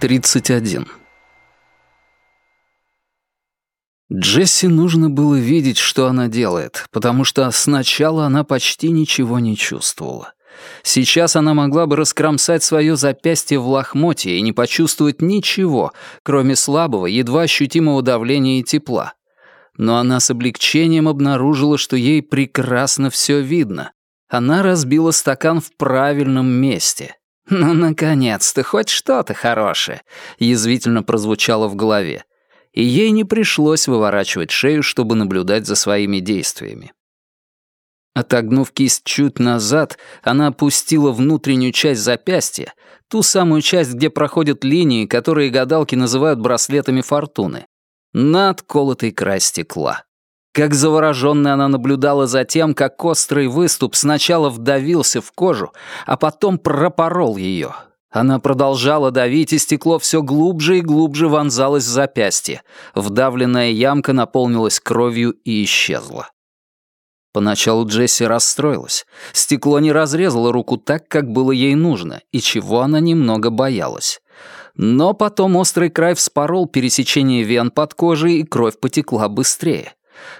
31. Джесси нужно было видеть, что она делает, потому что сначала она почти ничего не чувствовала. Сейчас она могла бы раскромсать свое запястье в лохмотье и не почувствовать ничего, кроме слабого, едва ощутимого давления и тепла. Но она с облегчением обнаружила, что ей прекрасно все видно. Она разбила стакан в правильном месте. «Ну, наконец-то, хоть что-то хорошее», — язвительно прозвучало в голове. И ей не пришлось выворачивать шею, чтобы наблюдать за своими действиями. Отогнув кисть чуть назад, она опустила внутреннюю часть запястья, ту самую часть, где проходят линии, которые гадалки называют браслетами фортуны, на отколотый край стекла. Как заворожённая она наблюдала за тем, как острый выступ сначала вдавился в кожу, а потом пропорол её. Она продолжала давить, и стекло всё глубже и глубже вонзалось в запястье. Вдавленная ямка наполнилась кровью и исчезла. Поначалу Джесси расстроилась. Стекло не разрезало руку так, как было ей нужно, и чего она немного боялась. Но потом острый край вспорол пересечение вен под кожей, и кровь потекла быстрее.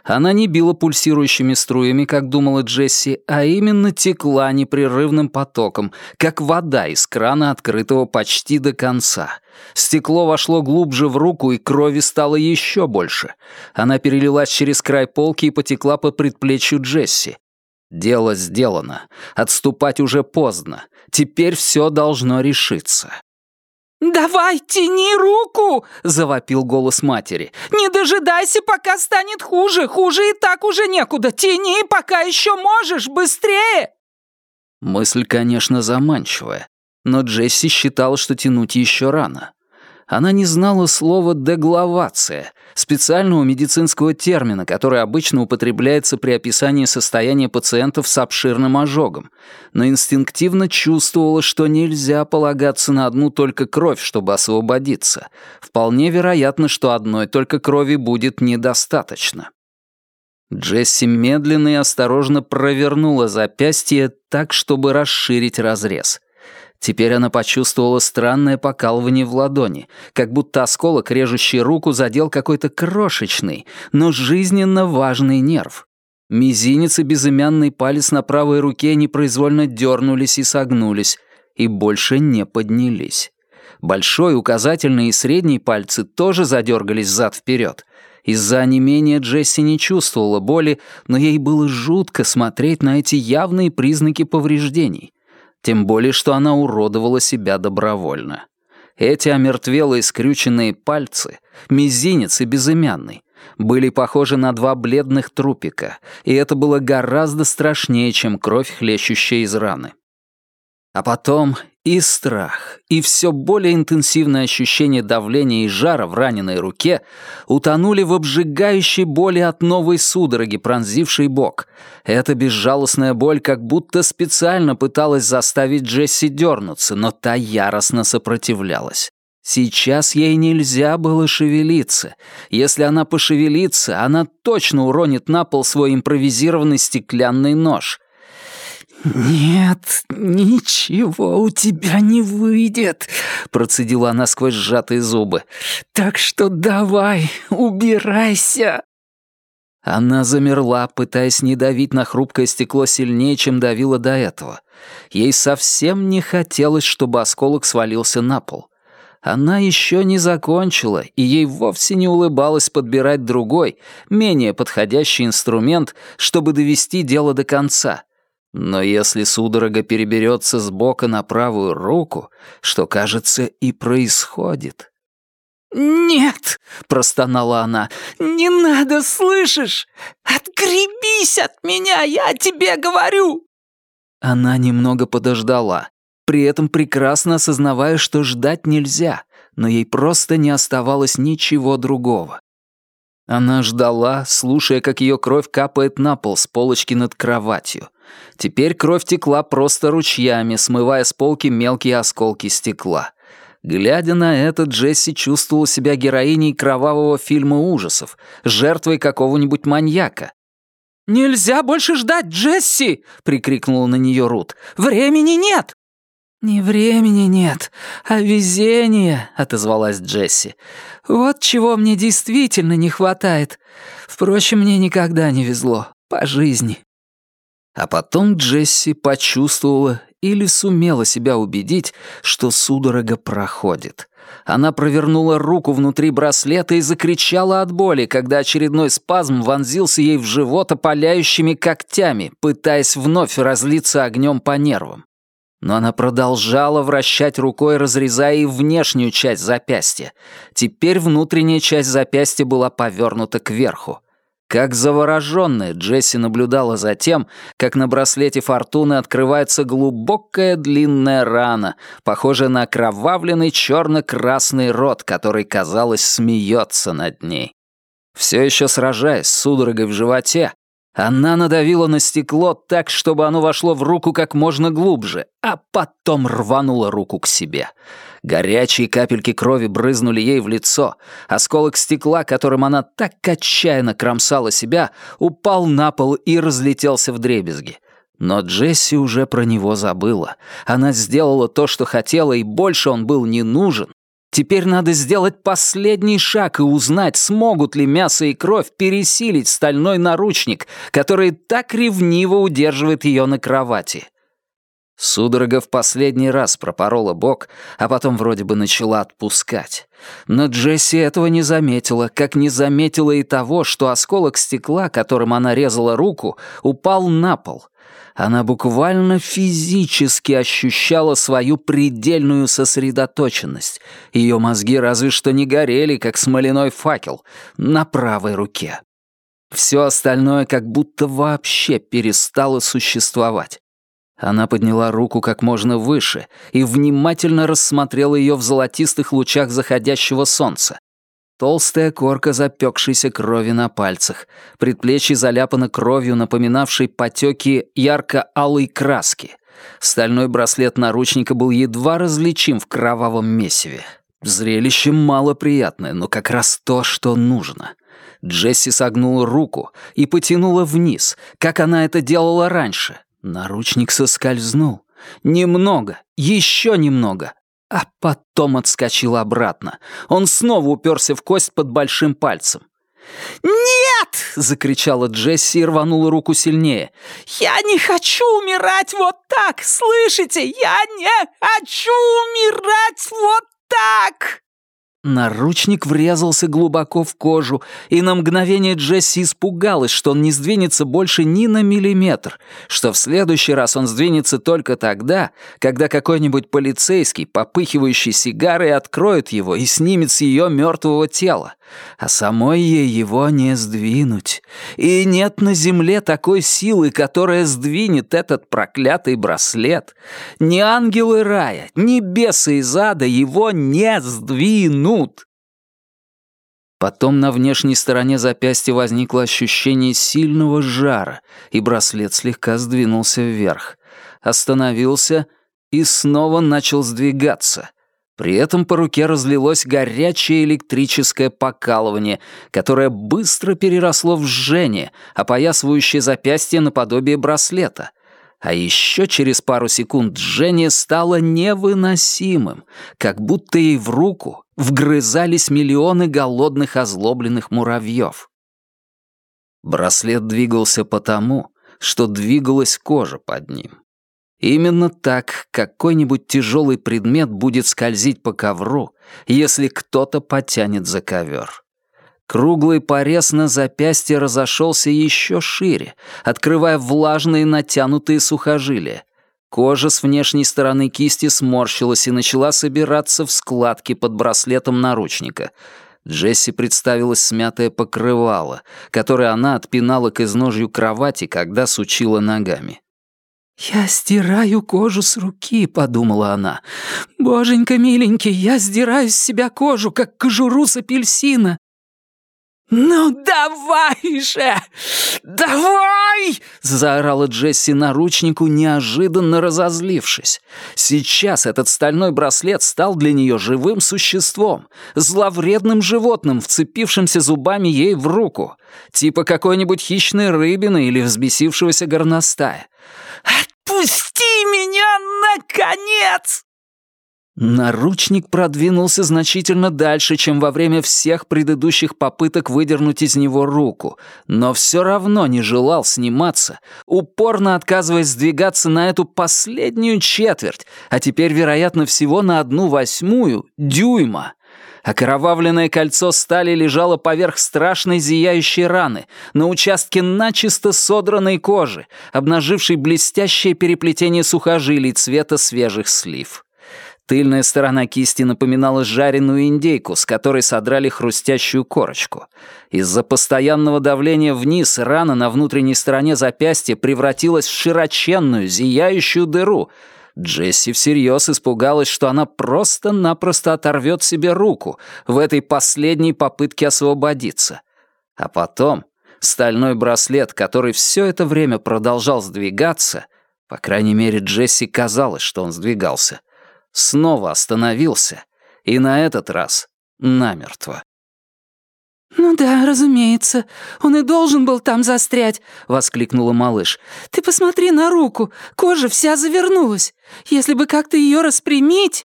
Она не била пульсирующими струями, как думала Джесси, а именно текла непрерывным потоком, как вода из крана, открытого почти до конца. Стекло вошло глубже в руку, и крови стало еще больше. Она перелилась через край полки и потекла по предплечью Джесси. Дело сделано. Отступать уже поздно. Теперь все должно решиться. «Давай, тяни руку!» — завопил голос матери. «Не дожидайся, пока станет хуже. Хуже и так уже некуда. Тяни, пока еще можешь. Быстрее!» Мысль, конечно, заманчивая, но Джесси считала, что тянуть еще рано. Она не знала слова «деглавация», специального медицинского термина, который обычно употребляется при описании состояния пациентов с обширным ожогом, но инстинктивно чувствовала, что нельзя полагаться на одну только кровь, чтобы освободиться. Вполне вероятно, что одной только крови будет недостаточно. Джесси медленно и осторожно провернула запястье так, чтобы расширить разрез — Теперь она почувствовала странное покалывание в ладони, как будто осколок, режущий руку, задел какой-то крошечный, но жизненно важный нерв. Мизинец и безымянный палец на правой руке непроизвольно дернулись и согнулись, и больше не поднялись. Большой, указательный и средний пальцы тоже задергались зад-вперед. Из-за онемения Джесси не чувствовала боли, но ей было жутко смотреть на эти явные признаки повреждений. Тем более, что она уродовала себя добровольно. Эти омертвелые скрюченные пальцы, мизинец и безымянный, были похожи на два бледных трупика, и это было гораздо страшнее, чем кровь, хлещущая из раны. А потом и страх, и все более интенсивное ощущение давления и жара в раненой руке утонули в обжигающей боли от новой судороги, пронзившей бок. Эта безжалостная боль как будто специально пыталась заставить Джесси дернуться, но та яростно сопротивлялась. Сейчас ей нельзя было шевелиться. Если она пошевелится, она точно уронит на пол свой импровизированный стеклянный нож — «Нет, ничего у тебя не выйдет», — процедила она сквозь сжатые зубы. «Так что давай, убирайся». Она замерла, пытаясь не давить на хрупкое стекло сильнее, чем давила до этого. Ей совсем не хотелось, чтобы осколок свалился на пол. Она еще не закончила, и ей вовсе не улыбалось подбирать другой, менее подходящий инструмент, чтобы довести дело до конца — но если судорога переберется с бока на правую руку, что, кажется, и происходит. «Нет!» — простонала она. «Не надо, слышишь? Отгребись от меня, я тебе говорю!» Она немного подождала, при этом прекрасно осознавая, что ждать нельзя, но ей просто не оставалось ничего другого. Она ждала, слушая, как ее кровь капает на пол с полочки над кроватью — Теперь кровь текла просто ручьями, смывая с полки мелкие осколки стекла. Глядя на это, Джесси чувствовала себя героиней кровавого фильма ужасов, жертвой какого-нибудь маньяка. «Нельзя больше ждать, Джесси!» — прикрикнула на нее Рут. «Времени нет!» «Не времени нет, а везения», — отозвалась Джесси. «Вот чего мне действительно не хватает. Впрочем, мне никогда не везло. По жизни». А потом Джесси почувствовала или сумела себя убедить, что судорога проходит. Она провернула руку внутри браслета и закричала от боли, когда очередной спазм вонзился ей в живот опаляющими когтями, пытаясь вновь разлиться огнем по нервам. Но она продолжала вращать рукой, разрезая и внешнюю часть запястья. Теперь внутренняя часть запястья была повернута кверху. Как заворожённая, Джесси наблюдала за тем, как на браслете фортуны открывается глубокая длинная рана, похожая на окровавленный чёрно-красный рот, который, казалось, смеется над ней. Все еще сражаясь с судорогой в животе, она надавила на стекло так, чтобы оно вошло в руку как можно глубже, а потом рванула руку к себе. Горячие капельки крови брызнули ей в лицо. Осколок стекла, которым она так отчаянно кромсала себя, упал на пол и разлетелся в дребезги. Но Джесси уже про него забыла. Она сделала то, что хотела, и больше он был не нужен. Теперь надо сделать последний шаг и узнать, смогут ли мясо и кровь пересилить стальной наручник, который так ревниво удерживает ее на кровати. Судорога в последний раз пропорола бок, а потом вроде бы начала отпускать. Но Джесси этого не заметила, как не заметила и того, что осколок стекла, которым она резала руку, упал на пол — она буквально физически ощущала свою предельную сосредоточенность. Ее мозги разве что не горели, как смоляной факел, на правой руке. Все остальное как будто вообще перестало существовать. Она подняла руку как можно выше и внимательно рассмотрела ее в золотистых лучах заходящего солнца. Толстая корка запекшейся крови на пальцах, предплечье заляпано кровью, напоминавшей потеки ярко-алой краски. Стальной браслет наручника был едва различим в кровавом месиве. Зрелище малоприятное, но как раз то, что нужно. Джесси согнула руку и потянула вниз, как она это делала раньше. Наручник соскользнул. Немного, еще немного, а потом отскочил обратно. Он снова уперся в кость под большим пальцем. «Нет!» — закричала Джесси и рванула руку сильнее. «Я не хочу умирать вот так, слышите? Я не хочу умирать вот так!» Наручник врезался глубоко в кожу, и на мгновение Джесси испугалась, что он не сдвинется больше ни на миллиметр, что в следующий раз он сдвинется только тогда, когда какой-нибудь полицейский, попыхивающий сигарой, откроет его и снимет с ее мертвого тела а самой ей его не сдвинуть. И нет на земле такой силы, которая сдвинет этот проклятый браслет. Ни ангелы рая, ни бесы из ада его не сдвинут. Потом на внешней стороне запястья возникло ощущение сильного жара, и браслет слегка сдвинулся вверх. Остановился и снова начал сдвигаться — при этом по руке разлилось горячее электрическое покалывание, которое быстро переросло в жжение, опоясывающее запястье наподобие браслета. А еще через пару секунд жжение стало невыносимым, как будто ей в руку вгрызались миллионы голодных озлобленных муравьев. Браслет двигался потому, что двигалась кожа под ним. Именно так какой-нибудь тяжелый предмет будет скользить по ковру, если кто-то потянет за ковер. Круглый порез на запястье разошелся еще шире, открывая влажные натянутые сухожилия. Кожа с внешней стороны кисти сморщилась и начала собираться в складки под браслетом наручника. Джесси представилась смятое покрывало, которое она отпинала к изножью кровати, когда сучила ногами. «Я стираю кожу с руки», — подумала она. «Боженька миленький, я стираю с себя кожу, как кожуру с апельсина». «Ну давай же! Давай!» — заорала Джесси наручнику, неожиданно разозлившись. Сейчас этот стальной браслет стал для нее живым существом, зловредным животным, вцепившимся зубами ей в руку, типа какой-нибудь хищной рыбины или взбесившегося горностая. Отпусти меня, наконец!» Наручник продвинулся значительно дальше, чем во время всех предыдущих попыток выдернуть из него руку, но все равно не желал сниматься, упорно отказываясь сдвигаться на эту последнюю четверть, а теперь, вероятно, всего на одну восьмую дюйма. Окровавленное кольцо стали лежало поверх страшной зияющей раны, на участке начисто содранной кожи, обнажившей блестящее переплетение сухожилий цвета свежих слив. Тыльная сторона кисти напоминала жареную индейку, с которой содрали хрустящую корочку. Из-за постоянного давления вниз рана на внутренней стороне запястья превратилась в широченную, зияющую дыру. Джесси всерьез испугалась, что она просто-напросто оторвет себе руку в этой последней попытке освободиться. А потом стальной браслет, который все это время продолжал сдвигаться, по крайней мере, Джесси казалось, что он сдвигался, снова остановился, и на этот раз намертво. «Ну да, разумеется. Он и должен был там застрять», — воскликнула малыш. «Ты посмотри на руку. Кожа вся завернулась. Если бы как-то ее распрямить...»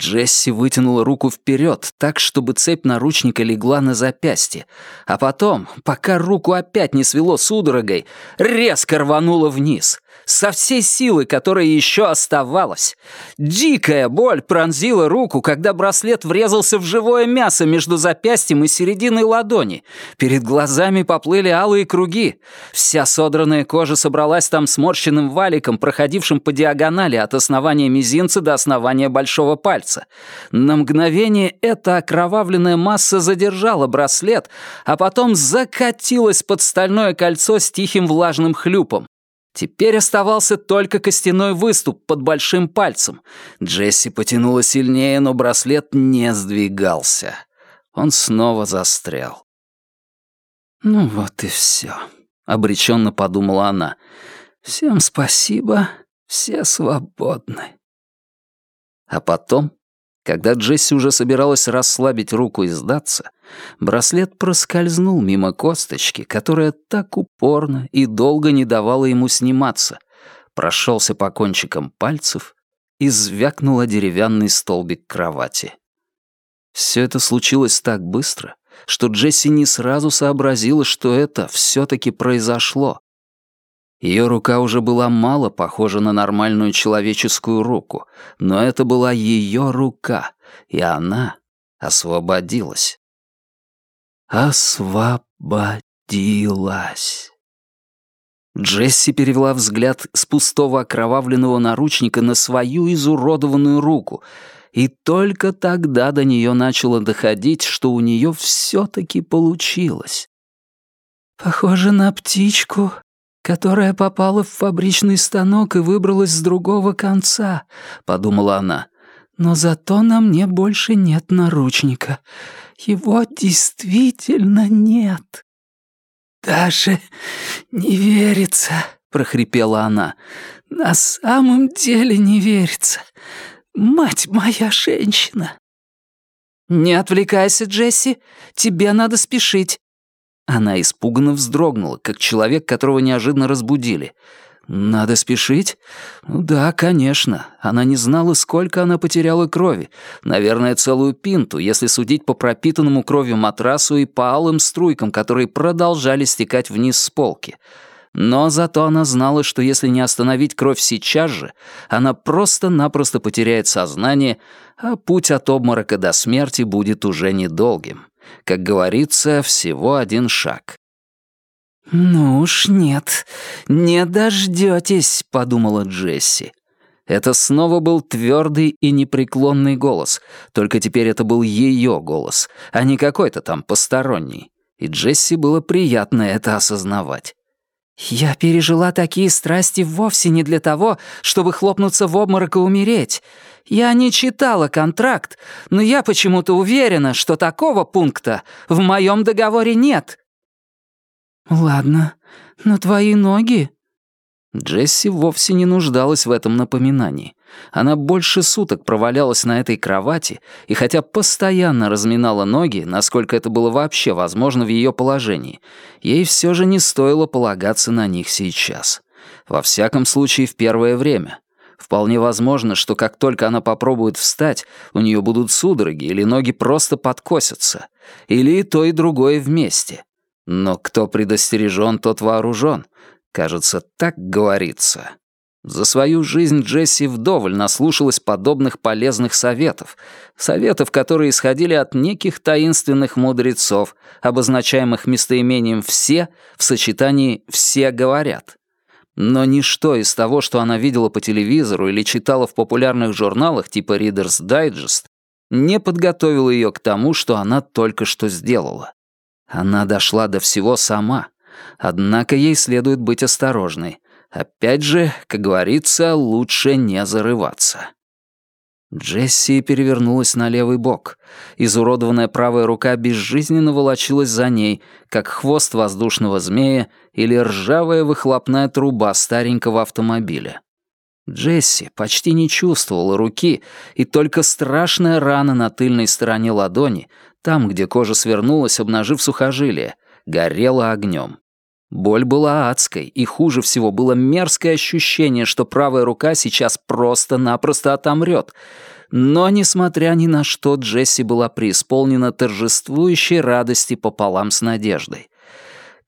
Джесси вытянула руку вперед, так, чтобы цепь наручника легла на запястье, а потом, пока руку опять не свело судорогой, резко рванула вниз со всей силы, которая еще оставалась. Дикая боль пронзила руку, когда браслет врезался в живое мясо между запястьем и серединой ладони. Перед глазами поплыли алые круги. Вся содранная кожа собралась там сморщенным валиком, проходившим по диагонали от основания мизинца до основания большого пальца. На мгновение эта окровавленная масса задержала браслет, а потом закатилась под стальное кольцо с тихим влажным хлюпом. Теперь оставался только костяной выступ под большим пальцем. Джесси потянула сильнее, но браслет не сдвигался. Он снова застрял. «Ну вот и все», — обреченно подумала она. «Всем спасибо, все свободны». А потом когда Джесси уже собиралась расслабить руку и сдаться, браслет проскользнул мимо косточки, которая так упорно и долго не давала ему сниматься, прошелся по кончикам пальцев и звякнул о деревянный столбик кровати. Все это случилось так быстро, что Джесси не сразу сообразила, что это все-таки произошло. Ее рука уже была мало похожа на нормальную человеческую руку, но это была ее рука, и она освободилась. Освободилась. Джесси перевела взгляд с пустого окровавленного наручника на свою изуродованную руку, и только тогда до нее начало доходить, что у нее все-таки получилось. «Похоже на птичку, которая попала в фабричный станок и выбралась с другого конца», — подумала она. «Но зато на мне больше нет наручника. Его действительно нет». «Даже не верится», — прохрипела она. «На самом деле не верится. Мать моя женщина!» «Не отвлекайся, Джесси. Тебе надо спешить. Она испуганно вздрогнула, как человек, которого неожиданно разбудили. «Надо спешить?» «Ну да, конечно. Она не знала, сколько она потеряла крови. Наверное, целую пинту, если судить по пропитанному кровью матрасу и по алым струйкам, которые продолжали стекать вниз с полки. Но зато она знала, что если не остановить кровь сейчас же, она просто-напросто потеряет сознание, а путь от обморока до смерти будет уже недолгим». Как говорится, всего один шаг. «Ну уж нет, не дождётесь», — подумала Джесси. Это снова был твердый и непреклонный голос, только теперь это был ее голос, а не какой-то там посторонний. И Джесси было приятно это осознавать. «Я пережила такие страсти вовсе не для того, чтобы хлопнуться в обморок и умереть. Я не читала контракт, но я почему-то уверена, что такого пункта в моем договоре нет». «Ладно, но твои ноги...» Джесси вовсе не нуждалась в этом напоминании. Она больше суток провалялась на этой кровати, и хотя постоянно разминала ноги, насколько это было вообще возможно в ее положении, ей все же не стоило полагаться на них сейчас. Во всяком случае, в первое время. Вполне возможно, что как только она попробует встать, у нее будут судороги или ноги просто подкосятся. Или и то, и другое вместе. Но кто предостережен, тот вооружен. Кажется, так говорится. За свою жизнь Джесси вдоволь наслушалась подобных полезных советов, советов, которые исходили от неких таинственных мудрецов, обозначаемых местоимением «все» в сочетании «все говорят». Но ничто из того, что она видела по телевизору или читала в популярных журналах типа Reader's Digest, не подготовило ее к тому, что она только что сделала. Она дошла до всего сама, однако ей следует быть осторожной. Опять же, как говорится, лучше не зарываться. Джесси перевернулась на левый бок. Изуродованная правая рука безжизненно волочилась за ней, как хвост воздушного змея или ржавая выхлопная труба старенького автомобиля. Джесси почти не чувствовала руки, и только страшная рана на тыльной стороне ладони, там, где кожа свернулась, обнажив сухожилие, горела огнем. Боль была адской, и хуже всего было мерзкое ощущение, что правая рука сейчас просто-напросто отомрет. Но, несмотря ни на что, Джесси была преисполнена торжествующей радости пополам с надеждой.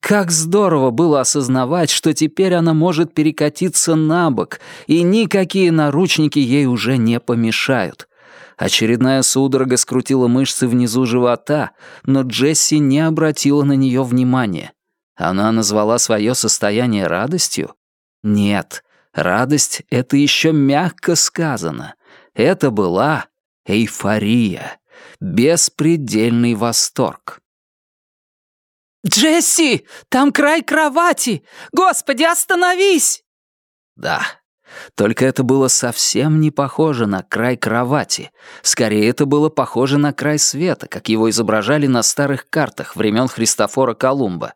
Как здорово было осознавать, что теперь она может перекатиться на бок, и никакие наручники ей уже не помешают. Очередная судорога скрутила мышцы внизу живота, но Джесси не обратила на нее внимания. Она назвала свое состояние радостью? Нет, радость — это еще мягко сказано. Это была эйфория, беспредельный восторг. «Джесси, там край кровати! Господи, остановись!» Да, только это было совсем не похоже на край кровати. Скорее, это было похоже на край света, как его изображали на старых картах времен Христофора Колумба.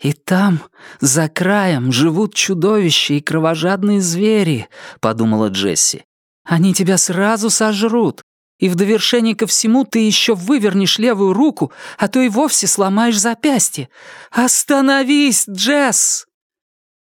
«И там, за краем, живут чудовища и кровожадные звери», — подумала Джесси. «Они тебя сразу сожрут, и в довершение ко всему ты еще вывернешь левую руку, а то и вовсе сломаешь запястье. Остановись, Джесс!»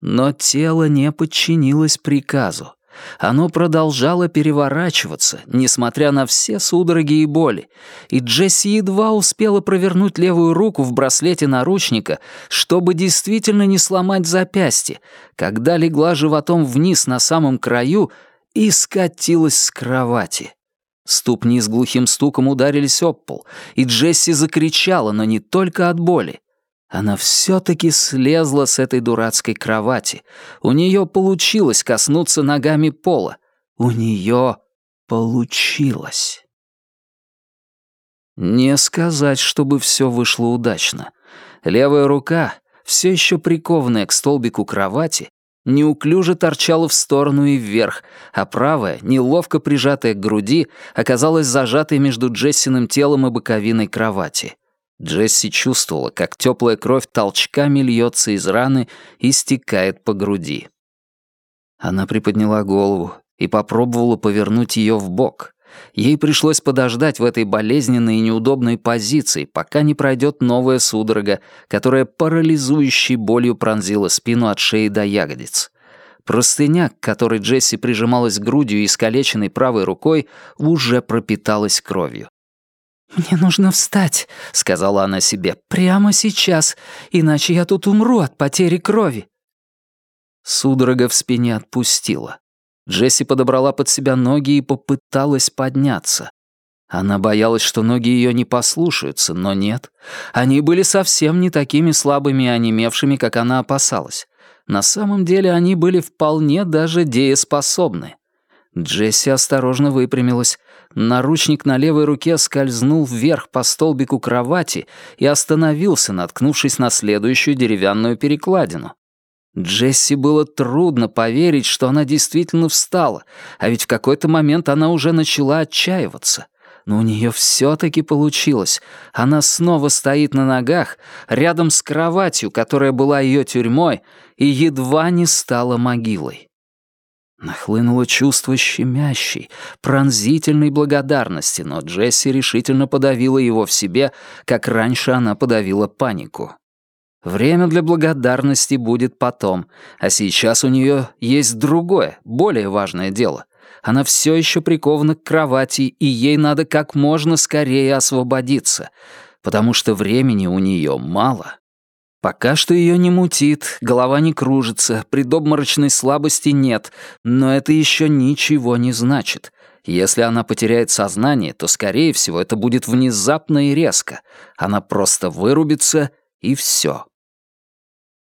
Но тело не подчинилось приказу. Оно продолжало переворачиваться, несмотря на все судороги и боли, и Джесси едва успела провернуть левую руку в браслете наручника, чтобы действительно не сломать запястье, когда легла животом вниз на самом краю и скатилась с кровати. Ступни с глухим стуком ударились об пол, и Джесси закричала, но не только от боли. Она все-таки слезла с этой дурацкой кровати. У нее получилось коснуться ногами пола. У нее получилось. Не сказать, чтобы все вышло удачно. Левая рука, все еще прикованная к столбику кровати, неуклюже торчала в сторону и вверх, а правая, неловко прижатая к груди, оказалась зажатой между Джессиным телом и боковиной кровати. Джесси чувствовала, как теплая кровь толчками льется из раны и стекает по груди. Она приподняла голову и попробовала повернуть ее в бок. Ей пришлось подождать в этой болезненной и неудобной позиции, пока не пройдет новая судорога, которая парализующей болью пронзила спину от шеи до ягодиц. Простыня, к которой Джесси прижималась грудью и искалеченной правой рукой, уже пропиталась кровью. «Мне нужно встать», — сказала она себе, — «прямо сейчас, иначе я тут умру от потери крови». Судорога в спине отпустила. Джесси подобрала под себя ноги и попыталась подняться. Она боялась, что ноги ее не послушаются, но нет. Они были совсем не такими слабыми и онемевшими, как она опасалась. На самом деле они были вполне даже дееспособны. Джесси осторожно выпрямилась. Наручник на левой руке скользнул вверх по столбику кровати и остановился, наткнувшись на следующую деревянную перекладину. Джесси было трудно поверить, что она действительно встала, а ведь в какой-то момент она уже начала отчаиваться. Но у нее все-таки получилось. Она снова стоит на ногах, рядом с кроватью, которая была ее тюрьмой, и едва не стала могилой. Нахлынуло чувство щемящей, пронзительной благодарности, но Джесси решительно подавила его в себе, как раньше она подавила панику. Время для благодарности будет потом, а сейчас у нее есть другое, более важное дело. Она все еще прикована к кровати, и ей надо как можно скорее освободиться, потому что времени у нее мало. Пока что ее не мутит, голова не кружится, предобморочной слабости нет, но это еще ничего не значит. Если она потеряет сознание, то, скорее всего, это будет внезапно и резко. Она просто вырубится, и все.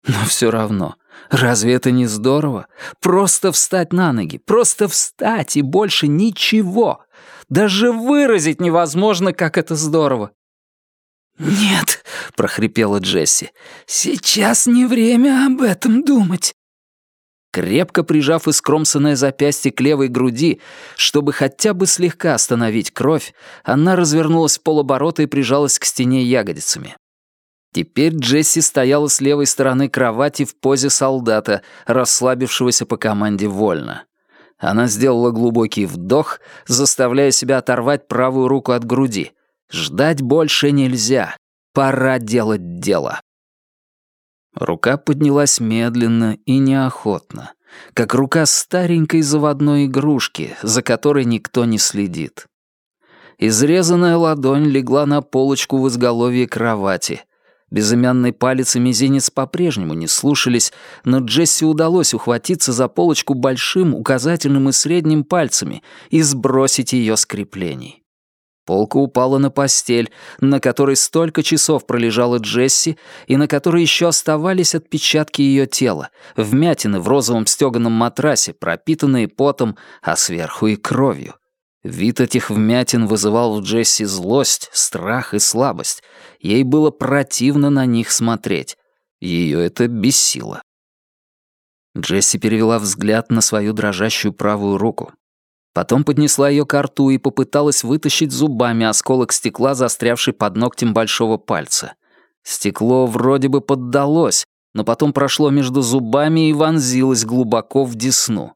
Но все равно, разве это не здорово? Просто встать на ноги, просто встать и больше ничего. Даже выразить невозможно, как это здорово. «Нет», — прохрипела Джесси, — «сейчас не время об этом думать». Крепко прижав искромсанное запястье к левой груди, чтобы хотя бы слегка остановить кровь, она развернулась в полоборота и прижалась к стене ягодицами. Теперь Джесси стояла с левой стороны кровати в позе солдата, расслабившегося по команде вольно. Она сделала глубокий вдох, заставляя себя оторвать правую руку от груди. Ждать больше нельзя. Пора делать дело. Рука поднялась медленно и неохотно, как рука старенькой заводной игрушки, за которой никто не следит. Изрезанная ладонь легла на полочку в изголовье кровати. Безымянный палец и мизинец по-прежнему не слушались, но Джесси удалось ухватиться за полочку большим, указательным и средним пальцами и сбросить ее с креплений. Полка упала на постель, на которой столько часов пролежала Джесси и на которой еще оставались отпечатки ее тела, вмятины в розовом стеганом матрасе, пропитанные потом, а сверху и кровью. Вид этих вмятин вызывал в Джесси злость, страх и слабость. Ей было противно на них смотреть. Ее это бесило. Джесси перевела взгляд на свою дрожащую правую руку. Потом поднесла ее к рту и попыталась вытащить зубами осколок стекла, застрявший под ногтем большого пальца. Стекло вроде бы поддалось, но потом прошло между зубами и вонзилось глубоко в десну.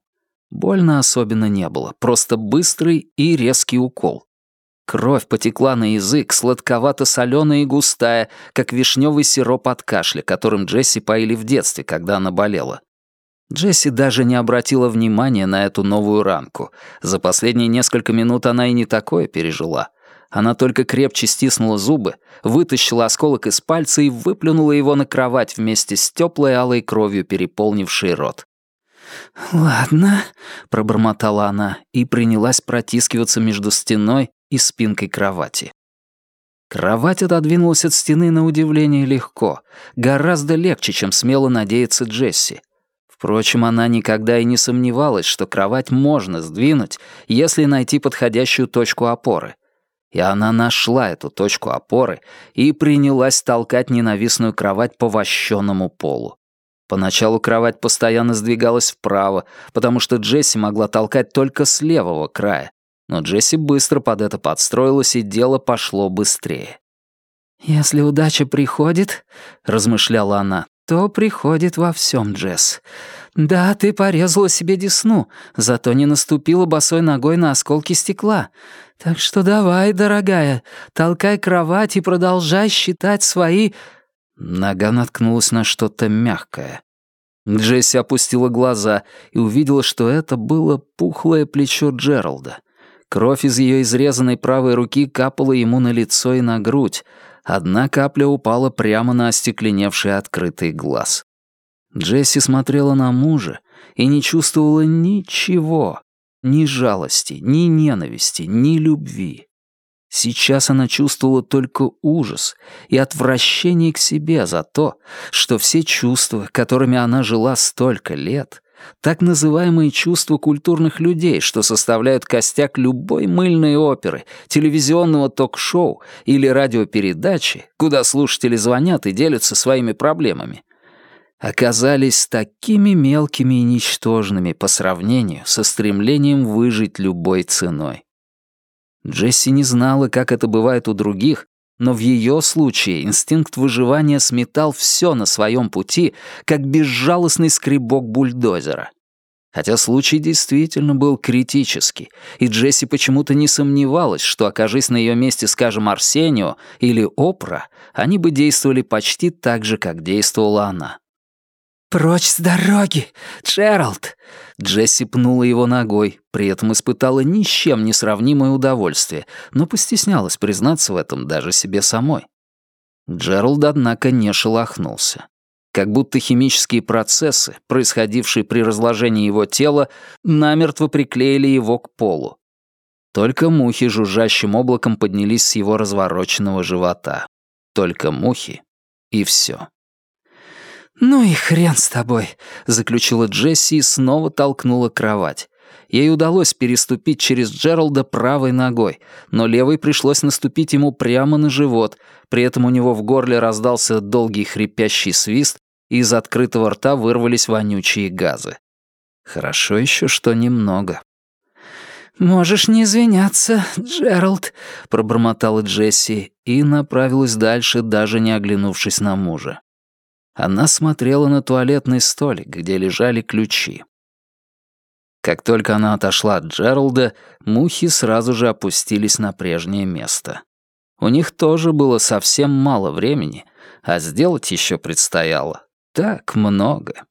Больно особенно не было, просто быстрый и резкий укол. Кровь потекла на язык, сладковато-соленая и густая, как вишневый сироп от кашля, которым Джесси поили в детстве, когда она болела. Джесси даже не обратила внимания на эту новую ранку. За последние несколько минут она и не такое пережила. Она только крепче стиснула зубы, вытащила осколок из пальца и выплюнула его на кровать вместе с теплой алой кровью, переполнившей рот. «Ладно», — пробормотала она и принялась протискиваться между стеной и спинкой кровати. Кровать отодвинулась от стены на удивление легко, гораздо легче, чем смело надеяться Джесси. Впрочем, она никогда и не сомневалась, что кровать можно сдвинуть, если найти подходящую точку опоры. И она нашла эту точку опоры и принялась толкать ненавистную кровать по вощенному полу. Поначалу кровать постоянно сдвигалась вправо, потому что Джесси могла толкать только с левого края. Но Джесси быстро под это подстроилась, и дело пошло быстрее. «Если удача приходит», — размышляла она, то приходит во всем, Джесс. Да, ты порезала себе десну, зато не наступила босой ногой на осколки стекла. Так что давай, дорогая, толкай кровать и продолжай считать свои...» Нога наткнулась на что-то мягкое. Джесси опустила глаза и увидела, что это было пухлое плечо Джералда. Кровь из ее изрезанной правой руки капала ему на лицо и на грудь, Одна капля упала прямо на остекленевший открытый глаз. Джесси смотрела на мужа и не чувствовала ничего, ни жалости, ни ненависти, ни любви. Сейчас она чувствовала только ужас и отвращение к себе за то, что все чувства, которыми она жила столько лет, так называемые чувства культурных людей, что составляют костяк любой мыльной оперы, телевизионного ток-шоу или радиопередачи, куда слушатели звонят и делятся своими проблемами, оказались такими мелкими и ничтожными по сравнению со стремлением выжить любой ценой. Джесси не знала, как это бывает у других, но в ее случае инстинкт выживания сметал все на своем пути, как безжалостный скребок бульдозера. Хотя случай действительно был критический, и Джесси почему-то не сомневалась, что, окажись на ее месте, скажем, Арсенио или Опра, они бы действовали почти так же, как действовала она. «Прочь с дороги, Джеральд!» Джесси пнула его ногой, при этом испытала ни с чем не сравнимое удовольствие, но постеснялась признаться в этом даже себе самой. Джеральд, однако, не шелохнулся как будто химические процессы, происходившие при разложении его тела, намертво приклеили его к полу. Только мухи жужжащим облаком поднялись с его развороченного живота. Только мухи и все. «Ну и хрен с тобой», — заключила Джесси и снова толкнула кровать. Ей удалось переступить через Джералда правой ногой, но левой пришлось наступить ему прямо на живот, при этом у него в горле раздался долгий хрипящий свист, и из открытого рта вырвались вонючие газы. Хорошо еще, что немного. «Можешь не извиняться, Джеральд», — пробормотала Джесси и направилась дальше, даже не оглянувшись на мужа. Она смотрела на туалетный столик, где лежали ключи. Как только она отошла от Джералда, мухи сразу же опустились на прежнее место. У них тоже было совсем мало времени, а сделать еще предстояло так много.